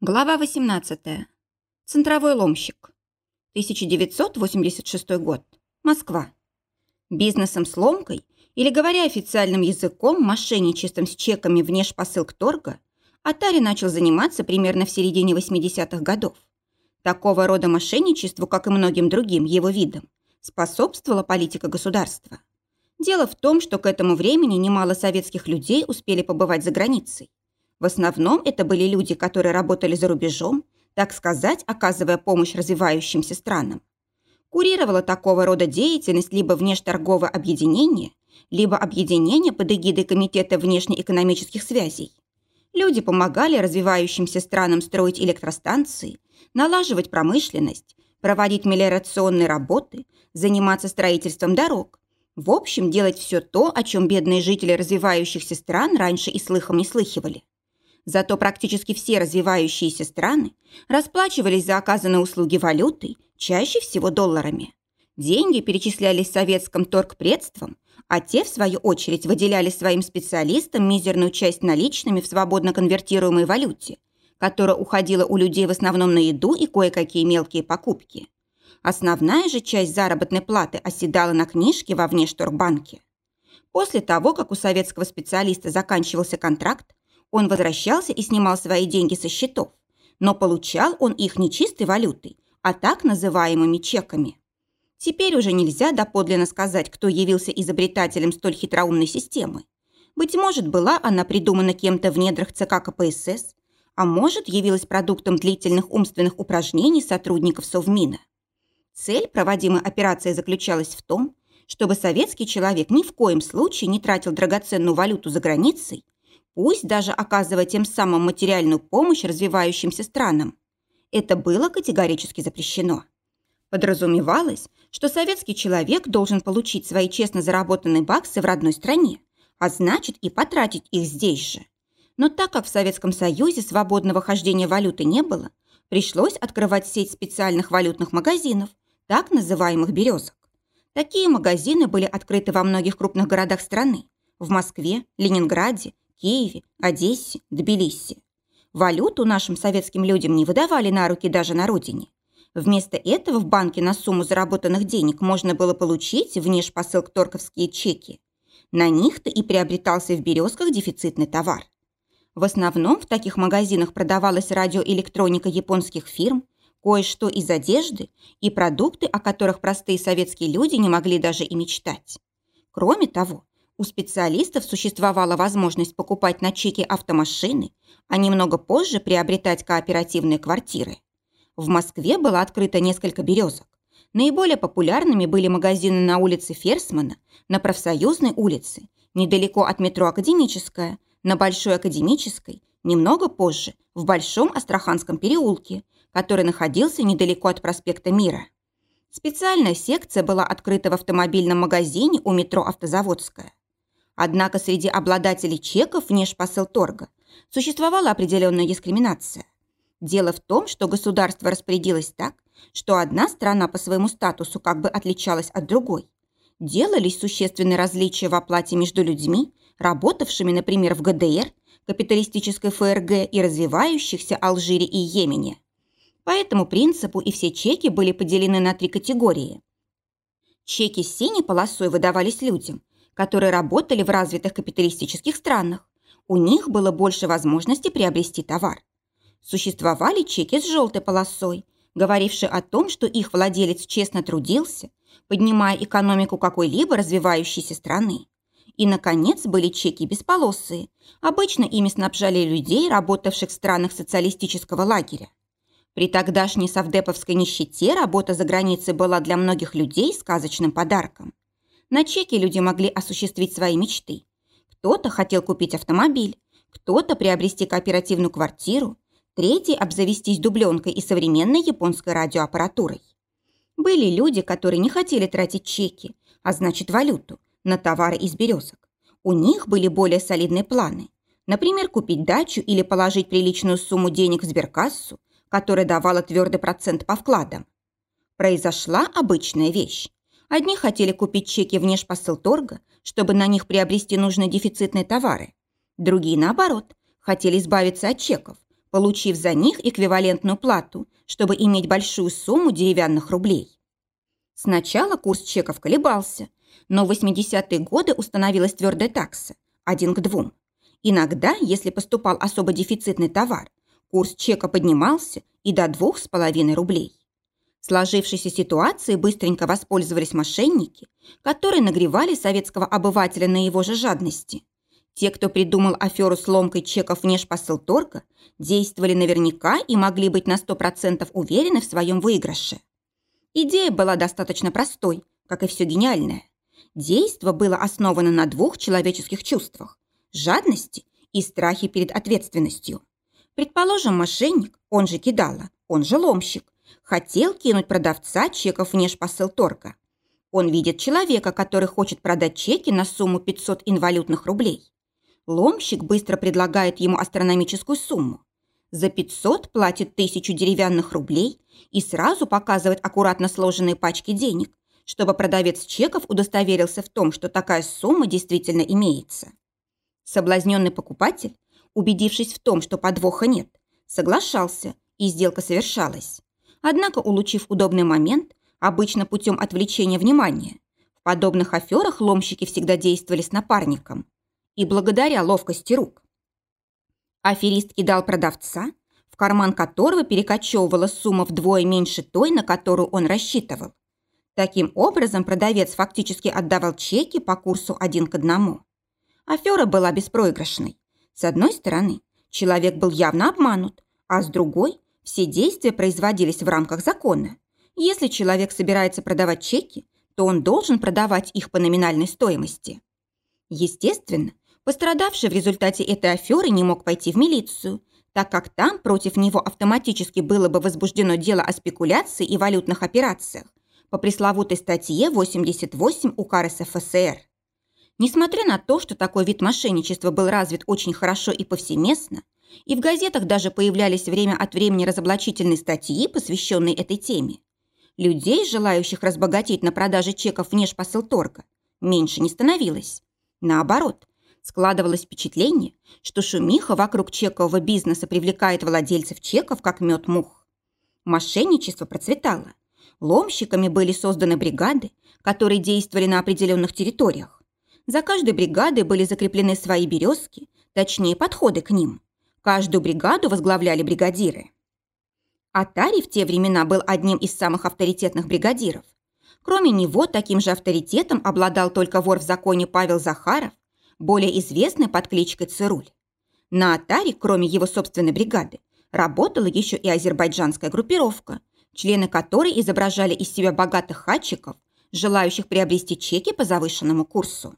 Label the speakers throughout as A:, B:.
A: Глава 18. Центровой ломщик. 1986 год. Москва. Бизнесом с ломкой, или говоря официальным языком, мошенничеством с чеками внешпосылк торга, Атари начал заниматься примерно в середине 80-х годов. Такого рода мошенничеству, как и многим другим его видам, способствовала политика государства. Дело в том, что к этому времени немало советских людей успели побывать за границей. В основном это были люди, которые работали за рубежом, так сказать, оказывая помощь развивающимся странам. Курировало такого рода деятельность либо внешторговое объединение, либо объединение под эгидой Комитета внешнеэкономических связей. Люди помогали развивающимся странам строить электростанции, налаживать промышленность, проводить мелиорационные работы, заниматься строительством дорог. В общем, делать все то, о чем бедные жители развивающихся стран раньше и слыхом не слыхивали. Зато практически все развивающиеся страны расплачивались за оказанные услуги валютой, чаще всего долларами. Деньги перечислялись советским торгпредствам, а те, в свою очередь, выделяли своим специалистам мизерную часть наличными в свободно конвертируемой валюте, которая уходила у людей в основном на еду и кое-какие мелкие покупки. Основная же часть заработной платы оседала на книжке во внешторгбанке. После того, как у советского специалиста заканчивался контракт, он возвращался и снимал свои деньги со счетов, но получал он их не чистой валютой, а так называемыми чеками. Теперь уже нельзя доподлинно сказать, кто явился изобретателем столь хитроумной системы. Быть может, была она придумана кем-то в недрах ЦК КПСС, а может, явилась продуктом длительных умственных упражнений сотрудников Совмина. Цель проводимой операции заключалась в том, чтобы советский человек ни в коем случае не тратил драгоценную валюту за границей, пусть даже оказывая тем самым материальную помощь развивающимся странам. Это было категорически запрещено. Подразумевалось, что советский человек должен получить свои честно заработанные баксы в родной стране, а значит и потратить их здесь же. Но так как в Советском Союзе свободного хождения валюты не было, пришлось открывать сеть специальных валютных магазинов, так называемых «березок». Такие магазины были открыты во многих крупных городах страны – в Москве, Ленинграде, Киеве, Одессе, Тбилиси. Валюту нашим советским людям не выдавали на руки даже на родине. Вместо этого в банке на сумму заработанных денег можно было получить внешпосылк торговские чеки. На них-то и приобретался в «Березках» дефицитный товар. В основном в таких магазинах продавалась радиоэлектроника японских фирм, кое-что из одежды и продукты, о которых простые советские люди не могли даже и мечтать. Кроме того, у специалистов существовала возможность покупать на чеки автомашины, а немного позже приобретать кооперативные квартиры. В Москве было открыто несколько березок. Наиболее популярными были магазины на улице Ферсмана, на Профсоюзной улице, недалеко от метро Академическая, на Большой Академической, немного позже, в Большом Астраханском переулке, который находился недалеко от проспекта Мира. Специальная секция была открыта в автомобильном магазине у метро Автозаводская. Однако среди обладателей чеков внешпосыл торга существовала определенная дискриминация. Дело в том, что государство распорядилось так, что одна страна по своему статусу как бы отличалась от другой. Делались существенные различия в оплате между людьми, работавшими, например, в ГДР, капиталистической ФРГ и развивающихся Алжире и Йемене. По этому принципу и все чеки были поделены на три категории. Чеки с синей полосой выдавались людям, которые работали в развитых капиталистических странах. У них было больше возможностей приобрести товар. Существовали чеки с желтой полосой, говорившие о том, что их владелец честно трудился, поднимая экономику какой-либо развивающейся страны. И, наконец, были чеки бесполосые. Обычно ими снабжали людей, работавших в странах социалистического лагеря. При тогдашней совдеповской нищете работа за границей была для многих людей сказочным подарком. На чеке люди могли осуществить свои мечты. Кто-то хотел купить автомобиль, кто-то приобрести кооперативную квартиру, третий обзавестись дубленкой и современной японской радиоаппаратурой. Были люди, которые не хотели тратить чеки, а значит валюту, на товары из березок. У них были более солидные планы. Например, купить дачу или положить приличную сумму денег в сберкассу, которая давала твердый процент по вкладам. Произошла обычная вещь. Одни хотели купить чеки внешпосыл торга, чтобы на них приобрести нужные дефицитные товары. Другие, наоборот, хотели избавиться от чеков, получив за них эквивалентную плату, чтобы иметь большую сумму деревянных рублей. Сначала курс чеков колебался, но в 80-е годы установилась твердая такса – один к двум. Иногда, если поступал особо дефицитный товар, курс чека поднимался и до двух с половиной рублей. Сложившейся ситуацией быстренько воспользовались мошенники, которые нагревали советского обывателя на его же жадности. Те, кто придумал аферу с ломкой чеков внешпосылторга, действовали наверняка и могли быть на 100% уверены в своем выигрыше. Идея была достаточно простой, как и все гениальное. Действо было основано на двух человеческих чувствах – жадности и страхе перед ответственностью. Предположим, мошенник, он же кидала, он же ломщик, хотел кинуть продавца чеков внешпосылторга. Он видит человека, который хочет продать чеки на сумму 500 инвалютных рублей. Ломщик быстро предлагает ему астрономическую сумму. За 500 платит тысячу деревянных рублей и сразу показывает аккуратно сложенные пачки денег, чтобы продавец чеков удостоверился в том, что такая сумма действительно имеется. Соблазненный покупатель, убедившись в том, что подвоха нет, соглашался, и сделка совершалась. Однако, улучив удобный момент, обычно путем отвлечения внимания, в подобных аферах ломщики всегда действовали с напарником – и благодаря ловкости рук. Аферист кидал продавца, в карман которого перекочевывала сумма вдвое меньше той, на которую он рассчитывал. Таким образом, продавец фактически отдавал чеки по курсу один к одному. Афера была беспроигрышной. С одной стороны, человек был явно обманут, а с другой – все действия производились в рамках закона. Если человек собирается продавать чеки, то он должен продавать их по номинальной стоимости. Естественно, Пострадавший в результате этой аферы не мог пойти в милицию, так как там против него автоматически было бы возбуждено дело о спекуляции и валютных операциях по пресловутой статье 88 УК РСФСР. Несмотря на то, что такой вид мошенничества был развит очень хорошо и повсеместно, и в газетах даже появлялись время от времени разоблачительные статьи, посвященные этой теме, людей, желающих разбогатеть на продаже чеков внешпосылторга, меньше не становилось. Наоборот, Складывалось впечатление, что шумиха вокруг чекового бизнеса привлекает владельцев чеков, как мед мух. Мошенничество процветало. Ломщиками были созданы бригады, которые действовали на определенных территориях. За каждой бригадой были закреплены свои березки, точнее подходы к ним. Каждую бригаду возглавляли бригадиры. Атари в те времена был одним из самых авторитетных бригадиров. Кроме него, таким же авторитетом обладал только вор в законе Павел Захаров, более известный под кличкой Цируль. На Атаре, кроме его собственной бригады, работала еще и азербайджанская группировка, члены которой изображали из себя богатых хатчиков, желающих приобрести чеки по завышенному курсу.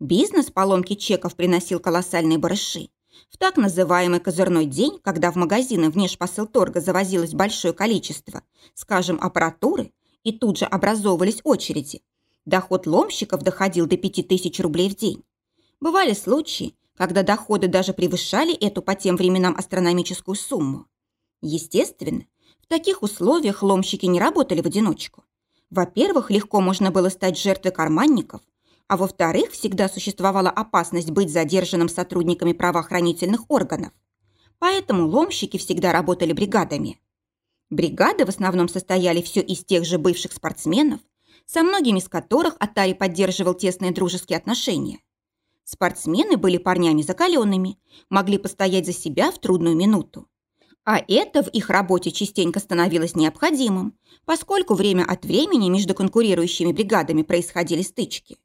A: Бизнес поломки чеков приносил колоссальные барыши. В так называемый козырной день, когда в магазины внешпосылторга завозилось большое количество, скажем, аппаратуры, и тут же образовывались очереди, доход ломщиков доходил до 5000 рублей в день. Бывали случаи, когда доходы даже превышали эту по тем временам астрономическую сумму. Естественно, в таких условиях ломщики не работали в одиночку. Во-первых, легко можно было стать жертвой карманников, а во-вторых, всегда существовала опасность быть задержанным сотрудниками правоохранительных органов. Поэтому ломщики всегда работали бригадами. Бригады в основном состояли все из тех же бывших спортсменов, со многими из которых Атари поддерживал тесные дружеские отношения. Спортсмены были парнями закаленными, могли постоять за себя в трудную минуту. А это в их работе частенько становилось необходимым, поскольку время от времени между конкурирующими бригадами происходили стычки.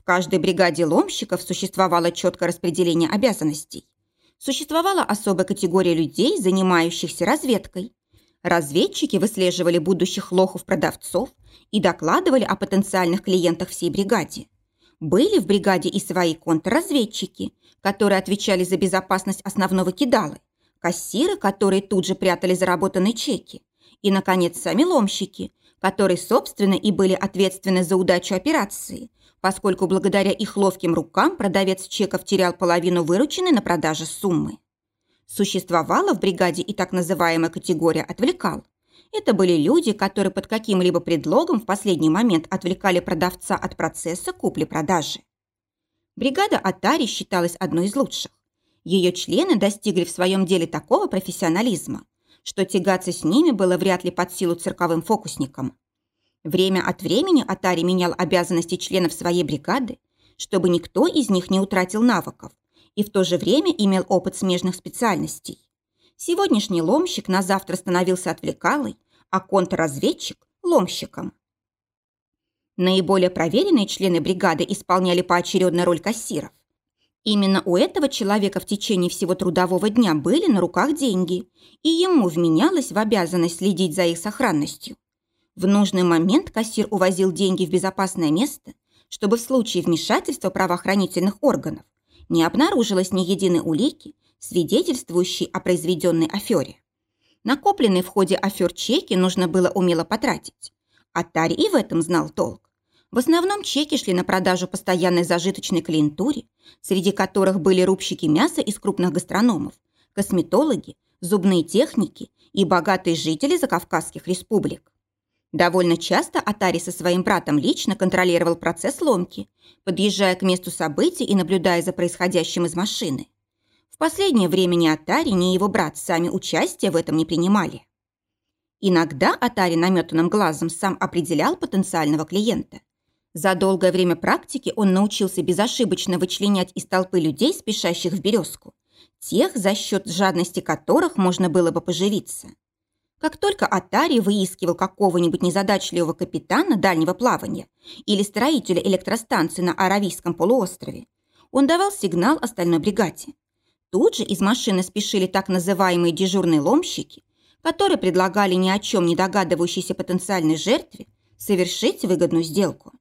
A: В каждой бригаде ломщиков существовало четкое распределение обязанностей. Существовала особая категория людей, занимающихся разведкой. Разведчики выслеживали будущих лохов-продавцов и докладывали о потенциальных клиентах всей бригаде. Были в бригаде и свои контрразведчики, которые отвечали за безопасность основного кидалы, кассиры, которые тут же прятали заработанные чеки, и, наконец, сами ломщики, которые, собственно, и были ответственны за удачу операции, поскольку благодаря их ловким рукам продавец чеков терял половину вырученной на продаже суммы. Существовала в бригаде и так называемая категория «отвлекал», это были люди, которые под каким-либо предлогом в последний момент отвлекали продавца от процесса купли-продажи. Бригада Атари считалась одной из лучших. Ее члены достигли в своем деле такого профессионализма, что тягаться с ними было вряд ли под силу цирковым фокусникам. Время от времени Атари менял обязанности членов своей бригады, чтобы никто из них не утратил навыков и в то же время имел опыт смежных специальностей. Сегодняшний ломщик на завтра становился отвлекалой, а контрразведчик – ломщиком. Наиболее проверенные члены бригады исполняли поочередно роль кассиров. Именно у этого человека в течение всего трудового дня были на руках деньги, и ему вменялось в обязанность следить за их сохранностью. В нужный момент кассир увозил деньги в безопасное место, чтобы в случае вмешательства правоохранительных органов не обнаружилось ни единой улики, свидетельствующей о произведенной афере. Накопленные в ходе афер чеки нужно было умело потратить. А Тарь и в этом знал толк. В основном чеки шли на продажу постоянной зажиточной клиентуре, среди которых были рубщики мяса из крупных гастрономов, косметологи, зубные техники и богатые жители закавказских республик. Довольно часто Атари со своим братом лично контролировал процесс ломки, подъезжая к месту событий и наблюдая за происходящим из машины. В последнее время ни Атари, ни его брат сами участия в этом не принимали. Иногда Атари наметанным глазом сам определял потенциального клиента. За долгое время практики он научился безошибочно вычленять из толпы людей, спешащих в березку, тех, за счет жадности которых можно было бы поживиться. Как только Атари выискивал какого-нибудь незадачливого капитана дальнего плавания или строителя электростанции на Аравийском полуострове, он давал сигнал остальной бригаде. Тут же из машины спешили так называемые дежурные ломщики, которые предлагали ни о чем не догадывающейся потенциальной жертве совершить выгодную сделку.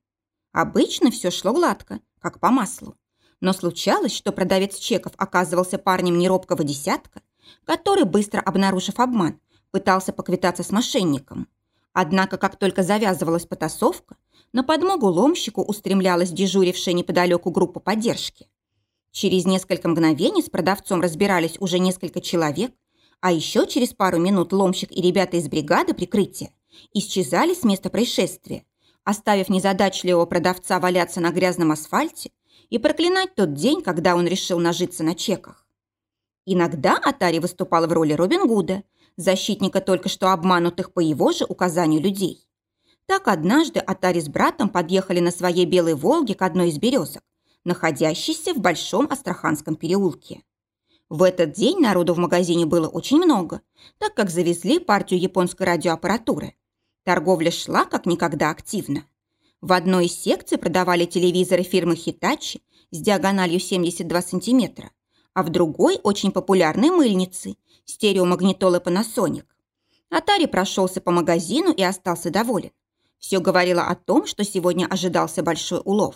A: Обычно все шло гладко, как по маслу. Но случалось, что продавец чеков оказывался парнем неробкого десятка, который, быстро обнаружив обман, пытался поквитаться с мошенником. Однако, как только завязывалась потасовка, на подмогу ломщику устремлялась дежурившая неподалеку группа поддержки. Через несколько мгновений с продавцом разбирались уже несколько человек, а еще через пару минут ломщик и ребята из бригады прикрытия исчезали с места происшествия, оставив незадачливого продавца валяться на грязном асфальте и проклинать тот день, когда он решил нажиться на чеках. Иногда Атари выступал в роли Робин Гуда, защитника только что обманутых по его же указанию людей. Так однажды Атари с братом подъехали на своей белой «Волге» к одной из березок, находящейся в Большом Астраханском переулке. В этот день народу в магазине было очень много, так как завезли партию японской радиоаппаратуры. Торговля шла как никогда активно. В одной из секций продавали телевизоры фирмы Hitachi с диагональю 72 сантиметра, а в другой очень популярные мыльницы – стереомагнитолы Panasonic. Атари прошелся по магазину и остался доволен. Все говорило о том, что сегодня ожидался большой улов.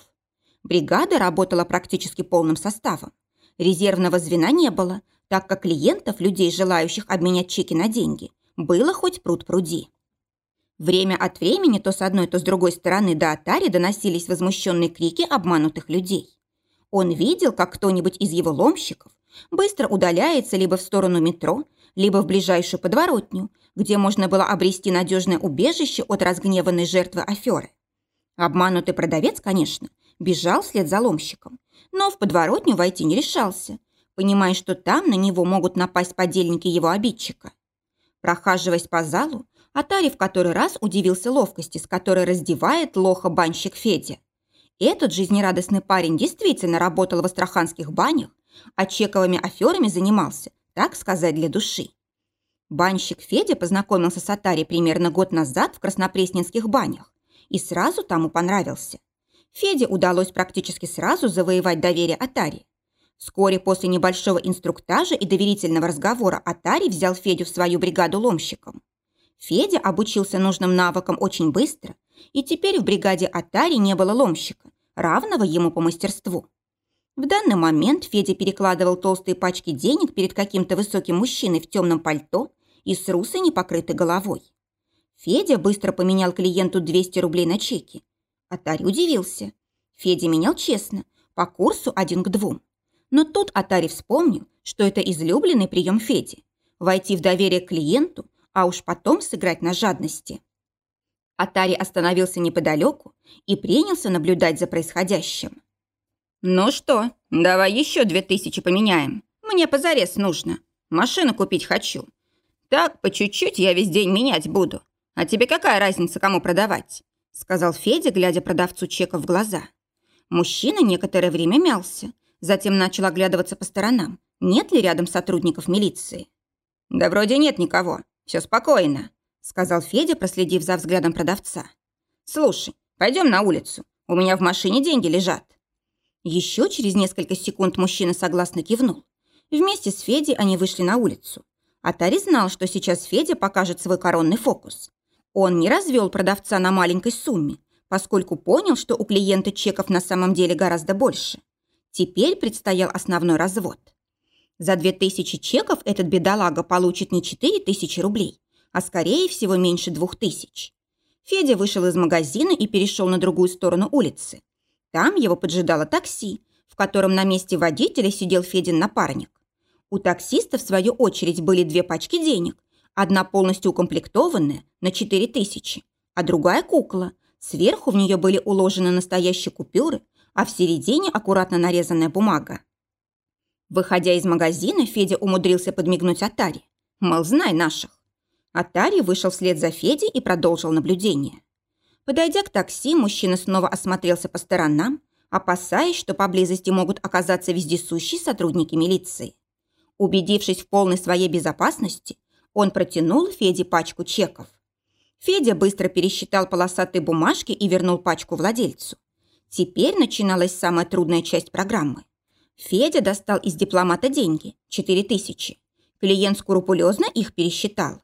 A: Бригада работала практически полным составом. Резервного звена не было, так как клиентов, людей, желающих обменять чеки на деньги, было хоть пруд пруди. Время от времени то с одной, то с другой стороны до Атари доносились возмущенные крики обманутых людей. Он видел, как кто-нибудь из его ломщиков быстро удаляется либо в сторону метро, либо в ближайшую подворотню, где можно было обрести надежное убежище от разгневанной жертвы аферы. Обманутый продавец, конечно, бежал вслед за ломщиком, но в подворотню войти не решался, понимая, что там на него могут напасть подельники его обидчика. Прохаживаясь по залу, Атари в который раз удивился ловкости, с которой раздевает лоха банщик Федя. Этот жизнерадостный парень действительно работал в астраханских банях, а чековыми аферами занимался, так сказать, для души. Банщик Федя познакомился с Атари примерно год назад в краснопресненских банях и сразу тому понравился. Феде удалось практически сразу завоевать доверие Атари. Вскоре после небольшого инструктажа и доверительного разговора Атари взял Федю в свою бригаду ломщиком. Федя обучился нужным навыкам очень быстро, и теперь в бригаде Атари не было ломщика, равного ему по мастерству. В данный момент Федя перекладывал толстые пачки денег перед каким-то высоким мужчиной в темном пальто и с русой непокрытой головой. Федя быстро поменял клиенту 200 рублей на чеки, Атари удивился. Федя менял честно, по курсу один к двум. Но тут Атари вспомнил, что это излюбленный прием Феди – войти в доверие к клиенту, а уж потом сыграть на жадности. Атари остановился неподалеку и принялся наблюдать за происходящим. «Ну что, давай еще две тысячи поменяем. Мне позарез нужно. Машину купить хочу. Так, по чуть-чуть я весь день менять буду. А тебе какая разница, кому продавать?» Сказал Федя, глядя продавцу чеков в глаза. Мужчина некоторое время мялся, затем начал оглядываться по сторонам. Нет ли рядом сотрудников милиции? «Да вроде нет никого. Все спокойно», — сказал Федя, проследив за взглядом продавца. «Слушай, пойдем на улицу. У меня в машине деньги лежат». Еще через несколько секунд мужчина согласно кивнул. Вместе с Федей они вышли на улицу. Атари знал, что сейчас Федя покажет свой коронный фокус. Он не развел продавца на маленькой сумме, поскольку понял, что у клиента чеков на самом деле гораздо больше. Теперь предстоял основной развод. За 2000 чеков этот бедолага получит не 4000 рублей, а скорее всего меньше 2000. Федя вышел из магазина и перешел на другую сторону улицы. Там его поджидало такси, в котором на месте водителя сидел Федин напарник. У таксиста, в свою очередь, были две пачки денег. Одна полностью укомплектованная, на 4000, а другая кукла. Сверху в нее были уложены настоящие купюры, а в середине аккуратно нарезанная бумага. Выходя из магазина, Федя умудрился подмигнуть Атаре. Мол, знай наших. Атари вышел вслед за Федей и продолжил наблюдение. Подойдя к такси, мужчина снова осмотрелся по сторонам, опасаясь, что поблизости могут оказаться вездесущие сотрудники милиции. Убедившись в полной своей безопасности, он протянул Феде пачку чеков. Федя быстро пересчитал полосатые бумажки и вернул пачку владельцу. Теперь начиналась самая трудная часть программы. Федя достал из дипломата деньги – 4 тысячи. Клиент скрупулезно их пересчитал.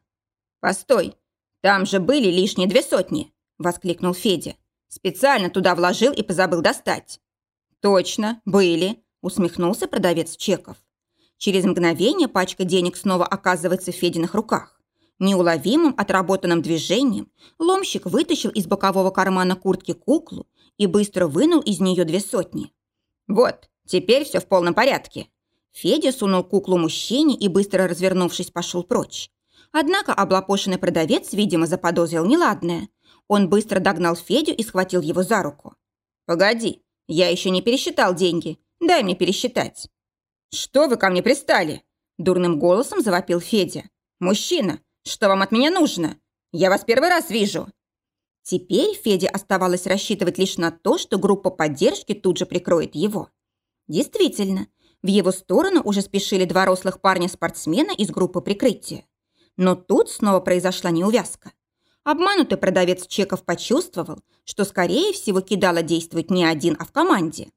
A: «Постой, там же были лишние две сотни!» – воскликнул Федя. «Специально туда вложил и позабыл достать». «Точно, были», – усмехнулся продавец чеков. Через мгновение пачка денег снова оказывается в Фединых руках. Неуловимым отработанным движением ломщик вытащил из бокового кармана куртки куклу и быстро вынул из нее две сотни. «Вот, теперь все в полном порядке». Федя сунул куклу мужчине и, быстро развернувшись, пошел прочь. Однако облапошенный продавец, видимо, заподозрил неладное. Он быстро догнал Федю и схватил его за руку. «Погоди, я еще не пересчитал деньги. Дай мне пересчитать». «Что вы ко мне пристали?» Дурным голосом завопил Федя. «Мужчина, что вам от меня нужно? Я вас первый раз вижу». Теперь Феде оставалось рассчитывать лишь на то, что группа поддержки тут же прикроет его. Действительно, в его сторону уже спешили два рослых парня-спортсмена из группы прикрытия. Но тут снова произошла неувязка. Обманутый продавец чеков почувствовал, что, скорее всего, кидало действовать не один, а в команде.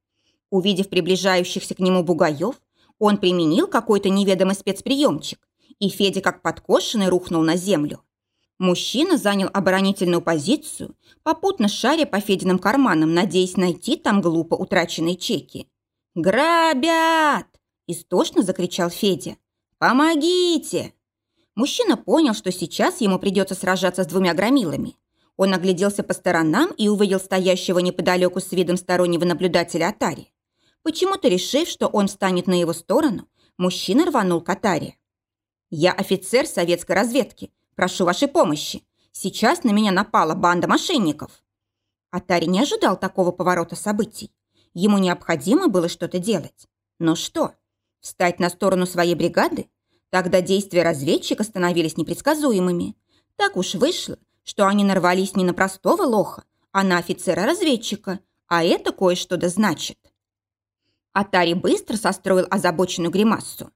A: Увидев приближающихся к нему бугаев, он применил какой-то неведомый спецприемчик, и Федя, как подкошенный, рухнул на землю. Мужчина занял оборонительную позицию, попутно шаря по Фединым карманам, надеясь найти там глупо утраченные чеки. «Грабят!» – истошно закричал Федя. «Помогите!» Мужчина понял, что сейчас ему придется сражаться с двумя громилами. Он огляделся по сторонам и увидел стоящего неподалеку с видом стороннего наблюдателя Атари. Почему-то решив, что он встанет на его сторону, мужчина рванул к Атаре. «Я офицер советской разведки. Прошу вашей помощи. Сейчас на меня напала банда мошенников». Атари не ожидал такого поворота событий. Ему необходимо было что-то делать. Но что? Встать на сторону своей бригады? Тогда действия разведчика становились непредсказуемыми. Так уж вышло, что они нарвались не на простого лоха, а на офицера-разведчика, а это кое-что да значит. Атари быстро состроил озабоченную гримассу.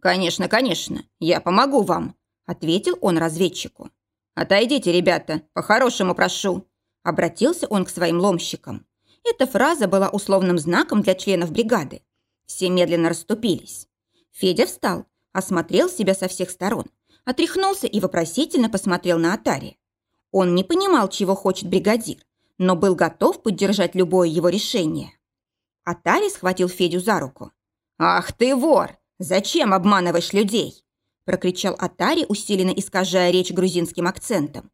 A: «Конечно, конечно, я помогу вам», — ответил он разведчику. «Отойдите, ребята, по-хорошему прошу», — обратился он к своим ломщикам. Эта фраза была условным знаком для членов бригады. Все медленно расступились. Федя встал, осмотрел себя со всех сторон, отряхнулся и вопросительно посмотрел на Атари. Он не понимал, чего хочет бригадир, но был готов поддержать любое его решение. Атари схватил Федю за руку. «Ах ты вор! Зачем обманываешь людей?» прокричал Атари, усиленно искажая речь грузинским акцентом.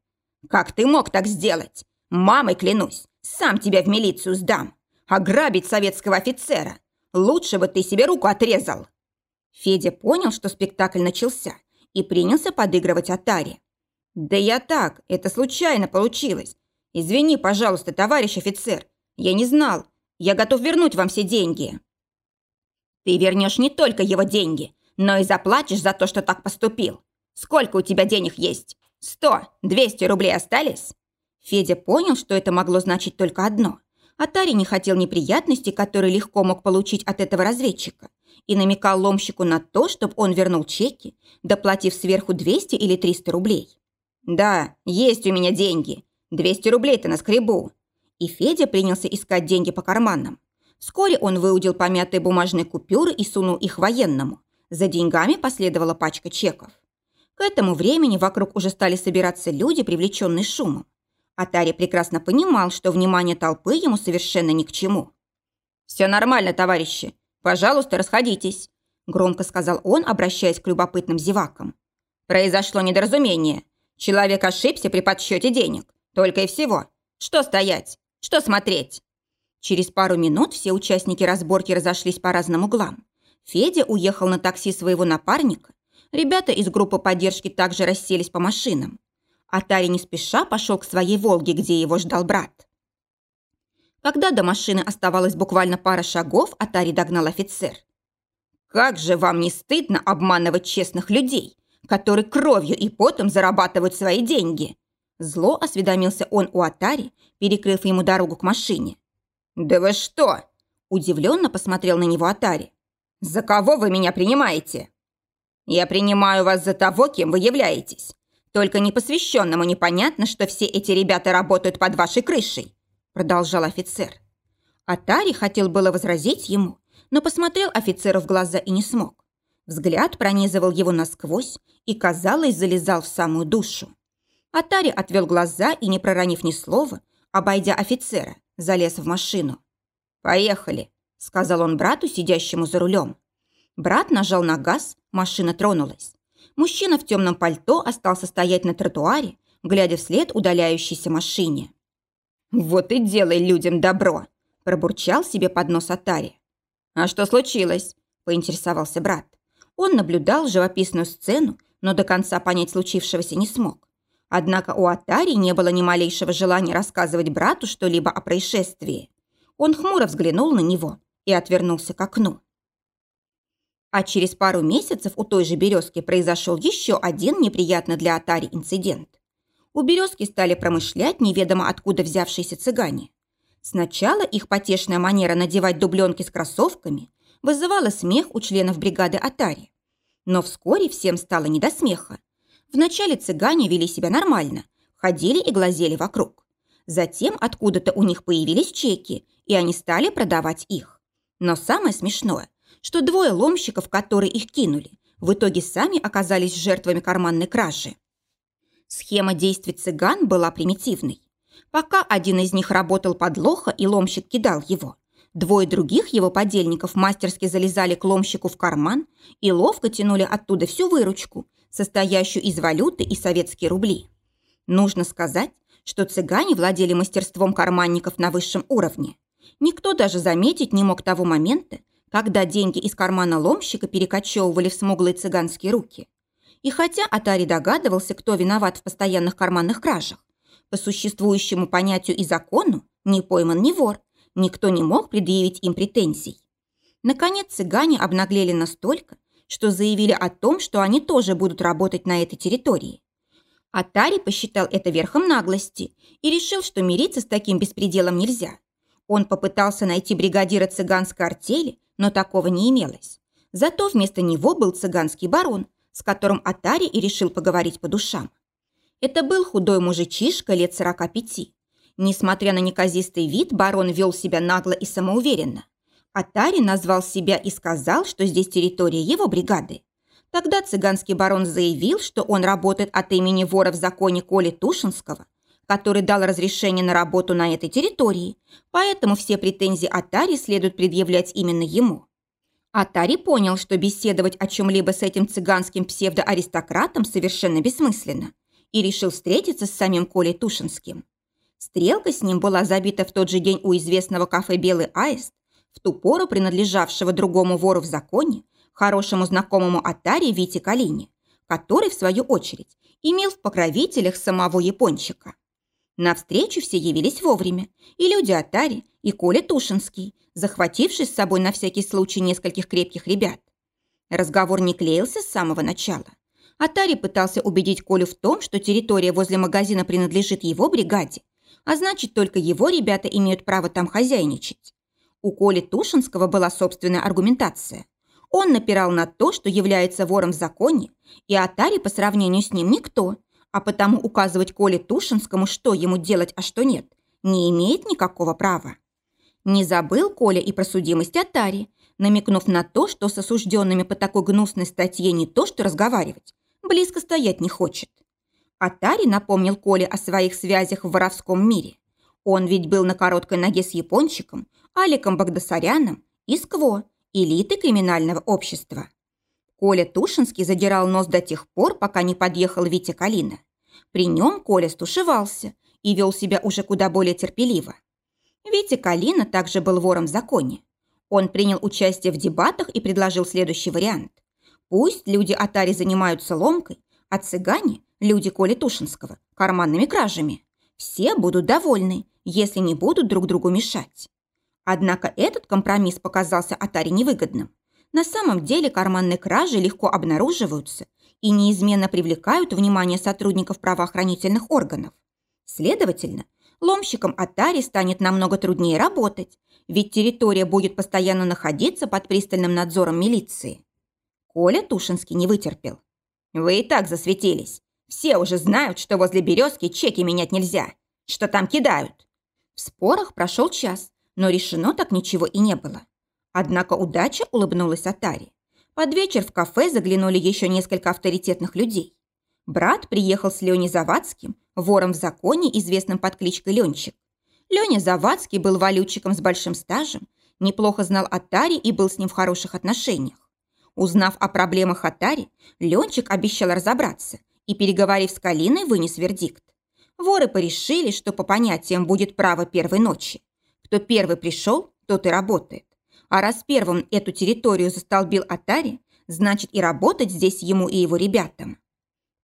A: «Как ты мог так сделать? Мамой клянусь, сам тебя в милицию сдам. Ограбить советского офицера. Лучше бы ты себе руку отрезал». Федя понял, что спектакль начался, и принялся подыгрывать Атари. «Да я так, это случайно получилось. Извини, пожалуйста, товарищ офицер. Я не знал, я готов вернуть вам все деньги». «Ты вернешь не только его деньги, но и заплатишь за то, что так поступил. Сколько у тебя денег есть? Сто, двести рублей остались?» Федя понял, что это могло значить только одно. Атари не хотел неприятностей, которые легко мог получить от этого разведчика, и намекал ломщику на то, чтобы он вернул чеки, доплатив сверху 200 или 300 рублей. «Да, есть у меня деньги. 200 рублей-то на скребу». И Федя принялся искать деньги по карманам. Вскоре он выудил помятые бумажные купюры и сунул их военному. За деньгами последовала пачка чеков. К этому времени вокруг уже стали собираться люди, привлеченные шумом. Атари прекрасно понимал, что внимание толпы ему совершенно ни к чему. «Все нормально, товарищи. Пожалуйста, расходитесь», – громко сказал он, обращаясь к любопытным зевакам. «Произошло недоразумение. Человек ошибся при подсчете денег. Только и всего. Что стоять? Что смотреть?» Через пару минут все участники разборки разошлись по разным углам. Федя уехал на такси своего напарника. Ребята из группы поддержки также расселись по машинам. Атари не спеша пошел к своей «Волге», где его ждал брат. Когда до машины оставалось буквально пара шагов, Атари догнал офицер. «Как же вам не стыдно обманывать честных людей, которые кровью и потом зарабатывают свои деньги?» Зло осведомился он у Атари, перекрыв ему дорогу к машине. «Да вы что?» – удивленно посмотрел на него Атари. «За кого вы меня принимаете?» «Я принимаю вас за того, кем вы являетесь. Только непосвященному непонятно, что все эти ребята работают под вашей крышей», продолжал офицер. Атари хотел было возразить ему, но посмотрел офицеру в глаза и не смог. Взгляд пронизывал его насквозь и, казалось, залезал в самую душу. Атари отвел глаза и, не проронив ни слова, обойдя офицера, залез в машину. «Поехали», — сказал он брату, сидящему за рулем. Брат нажал на газ, машина тронулась. Мужчина в темном пальто остался стоять на тротуаре, глядя вслед удаляющейся машине. «Вот и делай людям добро!» – пробурчал себе под нос Атари. «А что случилось?» – поинтересовался брат. Он наблюдал живописную сцену, но до конца понять случившегося не смог. Однако у Атари не было ни малейшего желания рассказывать брату что-либо о происшествии. Он хмуро взглянул на него и отвернулся к окну. А через пару месяцев у той же «Березки» произошел еще один неприятный для Атари инцидент. У «Березки» стали промышлять неведомо откуда взявшиеся цыгане. Сначала их потешная манера надевать дубленки с кроссовками вызывала смех у членов бригады Атари. Но вскоре всем стало не до смеха. Вначале цыгане вели себя нормально, ходили и глазели вокруг. Затем откуда-то у них появились чеки, и они стали продавать их. Но самое смешное – что двое ломщиков, которые их кинули, в итоге сами оказались жертвами карманной кражи. Схема действий цыган была примитивной. Пока один из них работал под лоха и ломщик кидал его, двое других его подельников мастерски залезали к ломщику в карман и ловко тянули оттуда всю выручку, состоящую из валюты и советские рубли. Нужно сказать, что цыгане владели мастерством карманников на высшем уровне. Никто даже заметить не мог того момента, когда деньги из кармана ломщика перекочевывали в смуглые цыганские руки. И хотя Атари догадывался, кто виноват в постоянных карманных кражах, по существующему понятию и закону не пойман ни вор, никто не мог предъявить им претензий. Наконец цыгане обнаглели настолько, что заявили о том, что они тоже будут работать на этой территории. Атари посчитал это верхом наглости и решил, что мириться с таким беспределом нельзя. Он попытался найти бригадира цыганской артели, но такого не имелось. Зато вместо него был цыганский барон, с которым Атари и решил поговорить по душам. Это был худой мужичишка лет сорока пяти. Несмотря на неказистый вид, барон вел себя нагло и самоуверенно. Атари назвал себя и сказал, что здесь территория его бригады. Тогда цыганский барон заявил, что он работает от имени вора в законе Коли Тушинского, который дал разрешение на работу на этой территории, поэтому все претензии Атари следует предъявлять именно ему. Атари понял, что беседовать о чем-либо с этим цыганским псевдоаристократом совершенно бессмысленно, и решил встретиться с самим Колей Тушинским. Стрелка с ним была забита в тот же день у известного кафе «Белый аист», в ту пору принадлежавшего другому вору в законе, хорошему знакомому Атари Вите Калине, который, в свою очередь, имел в покровителях самого япончика. На встречу все явились вовремя. И люди Атари, и Коля Тушинский, захвативший с собой на всякий случай нескольких крепких ребят. Разговор не клеился с самого начала. Атари пытался убедить Колю в том, что территория возле магазина принадлежит его бригаде, а значит, только его ребята имеют право там хозяйничать. У Коли Тушинского была собственная аргументация. Он напирал на то, что является вором в законе, и Атари по сравнению с ним никто, а потому указывать Коле Тушинскому, что ему делать, а что нет, не имеет никакого права. Не забыл Коля и про судимость Атари, намекнув на то, что с осужденными по такой гнусной статье не то что разговаривать, близко стоять не хочет. Атари напомнил Коле о своих связях в воровском мире. Он ведь был на короткой ноге с япончиком, Аликом Багдасаряном и Скво, элиты криминального общества. Коля Тушинский задирал нос до тех пор, пока не подъехал Витя Калина. При нем Коля стушевался и вел себя уже куда более терпеливо. Витя Калина также был вором в законе. Он принял участие в дебатах и предложил следующий вариант. Пусть люди Атари занимаются ломкой, а цыгане, люди Коли Тушинского, карманными кражами. Все будут довольны, если не будут друг другу мешать. Однако этот компромисс показался Атари невыгодным. На самом деле карманные кражи легко обнаруживаются и неизменно привлекают внимание сотрудников правоохранительных органов. Следовательно, ломщикам Атари станет намного труднее работать, ведь территория будет постоянно находиться под пристальным надзором милиции. Коля Тушинский не вытерпел. «Вы и так засветились. Все уже знают, что возле березки чеки менять нельзя. Что там кидают?» В спорах прошел час, но решено так ничего и не было. Однако удача улыбнулась Атаре. Под вечер в кафе заглянули еще несколько авторитетных людей. Брат приехал с Леней Завадским, вором в законе, известным под кличкой Ленчик. Леня Завадский был валютчиком с большим стажем, неплохо знал Атари и был с ним в хороших отношениях. Узнав о проблемах Атари, Ленчик обещал разобраться и, переговорив с Калиной, вынес вердикт. Воры порешили, что по понятиям будет право первой ночи. Кто первый пришел, тот и работает. А раз первым эту территорию застолбил Атари, значит и работать здесь ему и его ребятам.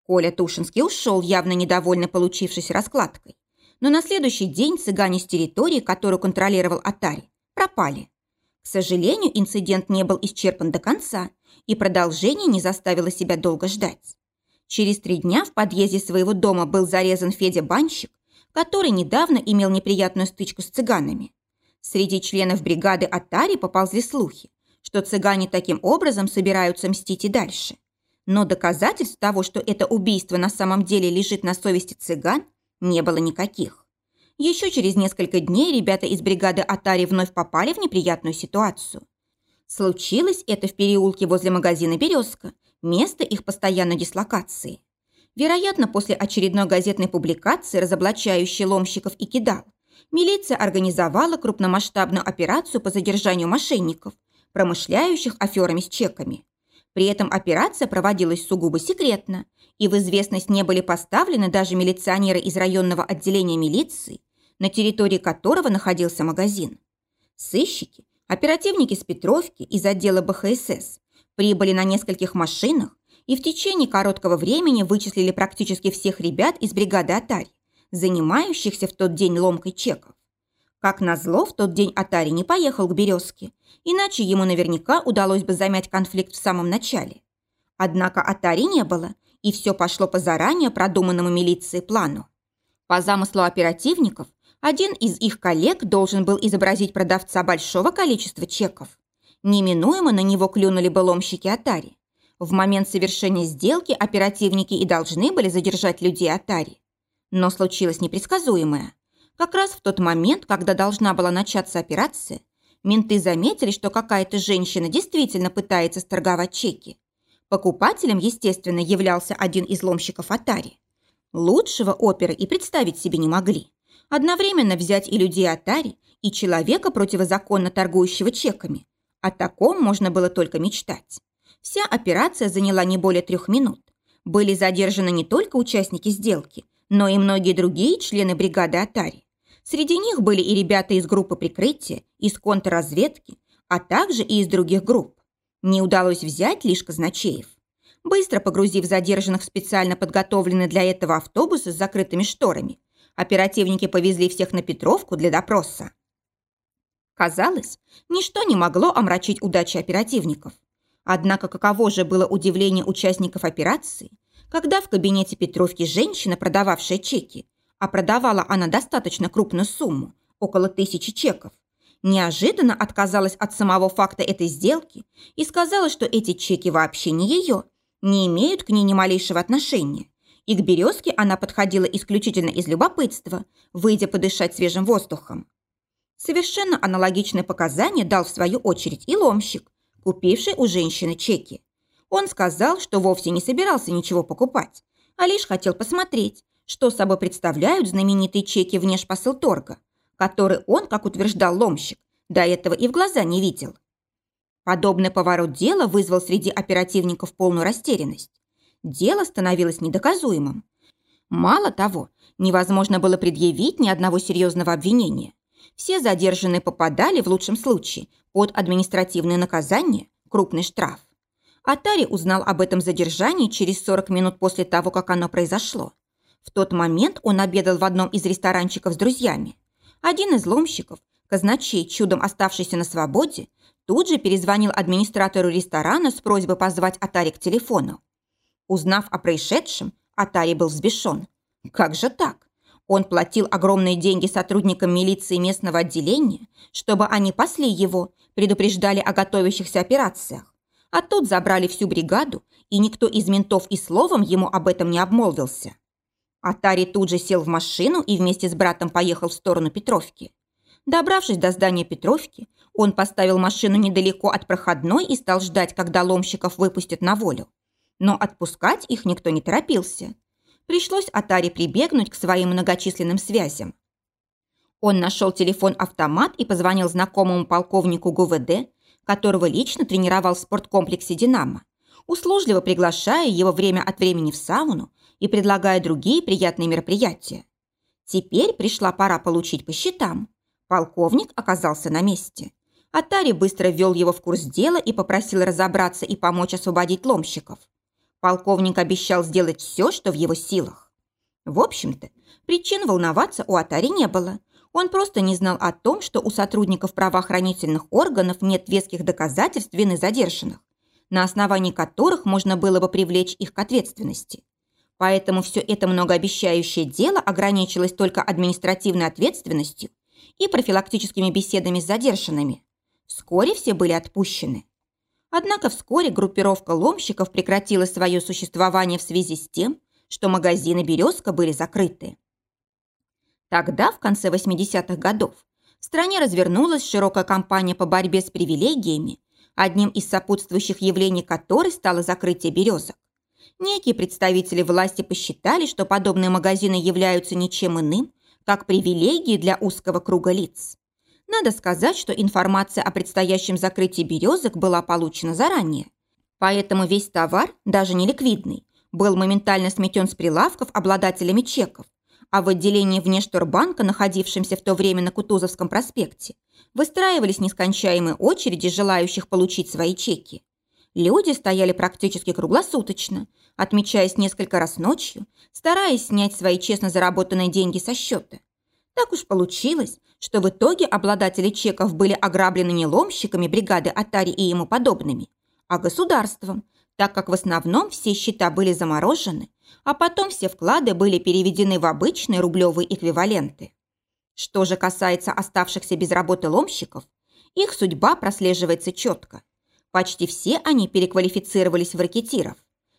A: Коля Тушинский ушел, явно недовольный получившейся раскладкой. Но на следующий день цыгане с территории, которую контролировал Атари, пропали. К сожалению, инцидент не был исчерпан до конца, и продолжение не заставило себя долго ждать. Через три дня в подъезде своего дома был зарезан Федя Банщик, который недавно имел неприятную стычку с цыганами. Среди членов бригады Атари поползли слухи, что цыгане таким образом собираются мстить и дальше. Но доказательств того, что это убийство на самом деле лежит на совести цыган, не было никаких. Еще через несколько дней ребята из бригады Атари вновь попали в неприятную ситуацию. Случилось это в переулке возле магазина «Березка», место их постоянной дислокации. Вероятно, после очередной газетной публикации, разоблачающей ломщиков и кидал, милиция организовала крупномасштабную операцию по задержанию мошенников, промышляющих аферами с чеками. При этом операция проводилась сугубо секретно, и в известность не были поставлены даже милиционеры из районного отделения милиции, на территории которого находился магазин. Сыщики, оперативники с Петровки из отдела БХСС прибыли на нескольких машинах и в течение короткого времени вычислили практически всех ребят из бригады Атари, занимающихся в тот день ломкой чеков. Как назло, в тот день Атари не поехал к «Березке», иначе ему наверняка удалось бы замять конфликт в самом начале. Однако Атари не было, и все пошло по заранее продуманному милиции плану. По замыслу оперативников, один из их коллег должен был изобразить продавца большого количества чеков. Неминуемо на него клюнули бы ломщики Атари. В момент совершения сделки оперативники и должны были задержать людей Атари. Но случилось непредсказуемое. Как раз в тот момент, когда должна была начаться операция, менты заметили, что какая-то женщина действительно пытается сторговать чеки. Покупателем, естественно, являлся один из ломщиков Атари. Лучшего оперы и представить себе не могли. Одновременно взять и людей Атари, и человека, противозаконно торгующего чеками. О таком можно было только мечтать. Вся операция заняла не более трех минут. Были задержаны не только участники сделки, но и многие другие члены бригады Атари. Среди них были и ребята из группы прикрытия, из контрразведки, а также и из других групп. Не удалось взять лишь казначеев. Быстро погрузив задержанных в специально подготовленный для этого автобусы с закрытыми шторами, Оперативники повезли всех на Петровку для допроса. Казалось, ничто не могло омрачить удачи оперативников. Однако каково же было удивление участников операции, когда в кабинете Петровки женщина, продававшая чеки, а продавала она достаточно крупную сумму, около тысячи чеков, неожиданно отказалась от самого факта этой сделки и сказала, что эти чеки вообще не ее, не имеют к ней ни малейшего отношения. И к березке она подходила исключительно из любопытства, выйдя подышать свежим воздухом. Совершенно аналогичное показание дал в свою очередь и ломщик, купивший у женщины чеки. Он сказал, что вовсе не собирался ничего покупать, а лишь хотел посмотреть, что собой представляют знаменитые чеки внешпосылторга, которые он, как утверждал ломщик, до этого и в глаза не видел. Подобный поворот дела вызвал среди оперативников полную растерянность. Дело становилось недоказуемым. Мало того, невозможно было предъявить ни одного серьезного обвинения. Все задержанные попадали, в лучшем случае, под административное наказание, крупный штраф. Атари узнал об этом задержании через 40 минут после того, как оно произошло. В тот момент он обедал в одном из ресторанчиков с друзьями. Один из ломщиков, казначей, чудом оставшийся на свободе, тут же перезвонил администратору ресторана с просьбой позвать Атари к телефону. Узнав о происшедшем, Атари был взбешен. Как же так? Он платил огромные деньги сотрудникам милиции местного отделения, чтобы они пасли его, предупреждали о готовящихся операциях. А тут забрали всю бригаду, и никто из ментов и словом ему об этом не обмолвился. Атари тут же сел в машину и вместе с братом поехал в сторону Петровки. Добравшись до здания Петровки, он поставил машину недалеко от проходной и стал ждать, когда ломщиков выпустят на волю. Но отпускать их никто не торопился. Пришлось Атаре прибегнуть к своим многочисленным связям. Он нашел телефон-автомат и позвонил знакомому полковнику ГУВД, которого лично тренировал в спорткомплексе «Динамо», услужливо приглашая его время от времени в сауну и предлагая другие приятные мероприятия. Теперь пришла пора получить по счетам. Полковник оказался на месте. Атари быстро ввел его в курс дела и попросил разобраться и помочь освободить ломщиков. Полковник обещал сделать все, что в его силах. В общем-то, причин волноваться у Атари не было. Он просто не знал о том, что у сотрудников правоохранительных органов нет веских доказательств вины задержанных, на основании которых можно было бы привлечь их к ответственности. Поэтому все это многообещающее дело ограничилось только административной ответственностью и профилактическими беседами с задержанными. Вскоре все были отпущены. Однако вскоре группировка ломщиков прекратила свое существование в связи с тем, что магазины «Березка» были закрыты. Тогда, в конце 80-х годов, в стране развернулась широкая кампания по борьбе с привилегиями, одним из сопутствующих явлений которой стало закрытие «Березок». Некие представители власти посчитали, что подобные магазины являются ничем иным, как привилегии для узкого круга лиц. Надо сказать, что информация о предстоящем закрытии березок была получена заранее. Поэтому весь товар, даже не ликвидный, был моментально сметен с прилавков обладателями чеков, а в отделении внешторбанка, находившемся в то время на Кутузовском проспекте, выстраивались нескончаемые очереди желающих получить свои чеки. Люди стояли практически круглосуточно, отмечаясь несколько раз ночью, стараясь снять свои честно заработанные деньги со счета. Так уж получилось, что в итоге обладатели чеков были ограблены не ломщиками бригады Атари и ему подобными, а государством, так как в основном все счета были заморожены, а потом все вклады были переведены в обычные рублевые эквиваленты. Что же касается оставшихся без работы ломщиков, их судьба прослеживается четко. Почти все они переквалифицировались в ракетиров.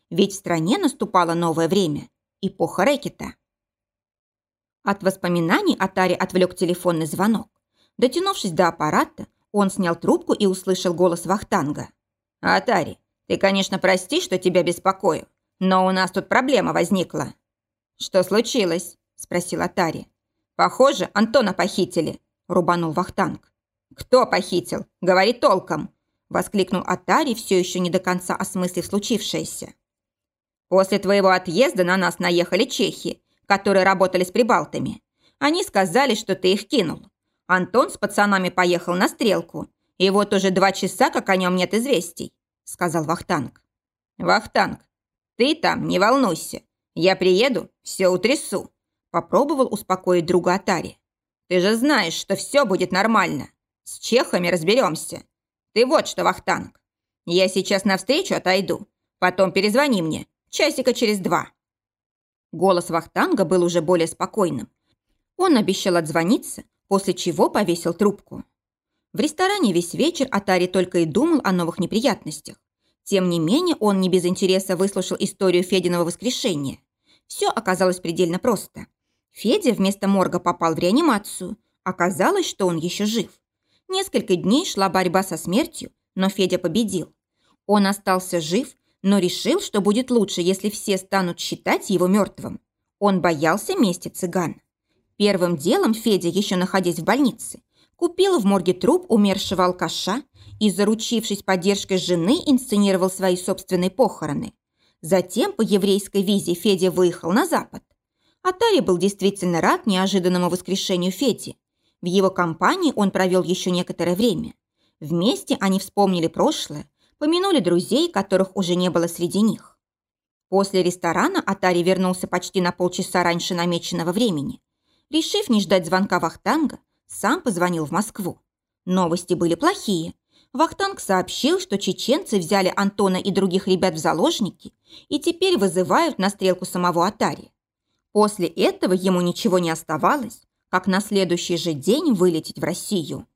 A: Ведь в стране наступало новое время – эпоха рэкета. От воспоминаний Атари отвлек телефонный звонок. Дотянувшись до аппарата, он снял трубку и услышал голос Вахтанга. «Атари, ты, конечно, прости, что тебя беспокою, но у нас тут проблема возникла». «Что случилось?» – спросил Атари. «Похоже, Антона похитили», – рубанул Вахтанг. «Кто похитил? Говори толком», – воскликнул Атари, все еще не до конца осмыслив случившееся. «После твоего отъезда на нас наехали чехи, которые работали с прибалтами. Они сказали, что ты их кинул. Антон с пацанами поехал на стрелку, и вот уже два часа, как о нем нет известий», – сказал Вахтанг. «Вахтанг, ты там не волнуйся. Я приеду, все утрясу», – попробовал успокоить друга Атари. «Ты же знаешь, что все будет нормально. С чехами разберемся. Ты вот что, Вахтанг, Я сейчас навстречу отойду. Потом перезвони мне. Часика через два». Голос Вахтанга был уже более спокойным. Он обещал отзвониться, после чего повесил трубку. В ресторане весь вечер Атари только и думал о новых неприятностях. Тем не менее, он не без интереса выслушал историю Фединого воскрешения. Все оказалось предельно просто. Федя вместо морга попал в реанимацию. Оказалось, что он еще жив. Несколько дней шла борьба со смертью, но Федя победил. Он остался жив, но решил, что будет лучше, если все станут считать его мертвым. Он боялся мести цыган. Первым делом Федя, еще находясь в больнице, купил в морге труп умершего алкаша и, заручившись поддержкой жены, инсценировал свои собственные похороны. Затем по еврейской визе Федя выехал на запад. Атари был действительно рад неожиданному воскрешению Феди. В его компании он провел еще некоторое время. Вместе они вспомнили прошлое, помянули друзей, которых уже не было среди них. После ресторана Атари вернулся почти на полчаса раньше намеченного времени. Решив не ждать звонка Вахтанга, сам позвонил в Москву. Новости были плохие. Вахтанг сообщил, что чеченцы взяли Антона и других ребят в заложники и теперь вызывают на стрелку самого Атари. После этого ему ничего не оставалось, как на следующий же день вылететь в Россию.